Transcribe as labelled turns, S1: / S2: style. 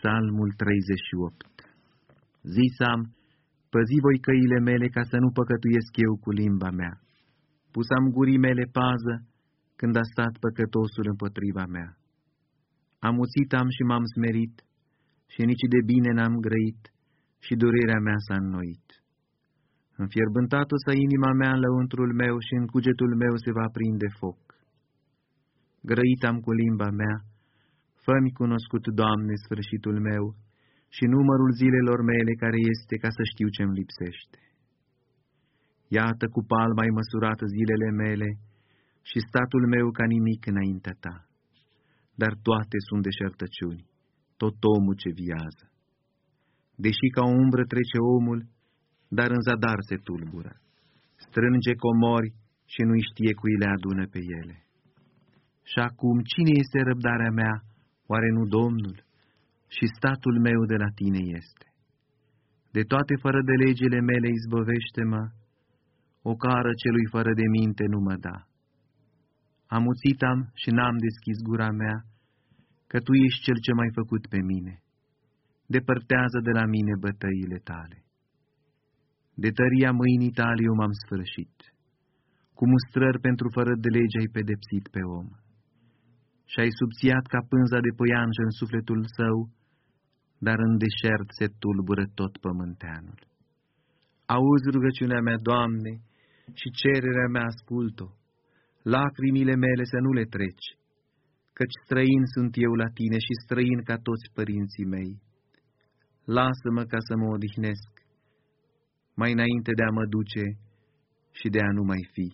S1: Psalmul 38 Zisam, păzi voi căile mele ca să nu păcătuiesc eu cu limba mea. Pusam gurii mele pază când a stat păcătosul împotriva mea. Am uțit am și m-am smerit și nici de bine n-am grăit și durerea mea s-a înnoit. Înfierbântat-o să inima mea în lăuntrul meu și în cugetul meu se va prinde foc. Grăit am cu limba mea, fă-mi cunoscut, Doamne, sfârșitul meu și numărul zilelor mele care este ca să știu ce-mi lipsește. Iată cu palma ai măsurat zilele mele și statul meu ca nimic înaintea ta, dar toate sunt deșertăciuni, tot omul ce viază. Deși ca o umbră trece omul, dar în zadar se tulbură, strânge comori și nu știe cui le adună pe ele. Și acum, cine este răbdarea mea, oare nu Domnul? Și statul meu de la tine este. De toate fără de legile mele izbăvește-mă, o cară celui fără de minte nu mă da. Am uțit am și n-am deschis gura mea, că Tu ești Cel ce m-ai făcut pe mine. Depărtează de la mine bătăile Tale. De tăria mâinii Tale eu m-am sfârșit. Cu mustrări pentru fără de lege ai pedepsit pe om. Și ai subțiat ca pânza de păianjă în sufletul său, dar în deșert se tulbură tot pământeanul. Auzi rugăciunea mea, Doamne, și cererea mea ascult-o. Lacrimile mele să nu le treci, căci străin sunt eu la tine și străin ca toți părinții mei. Lasă-mă ca să mă odihnesc, mai înainte de a mă duce și de a nu mai fi.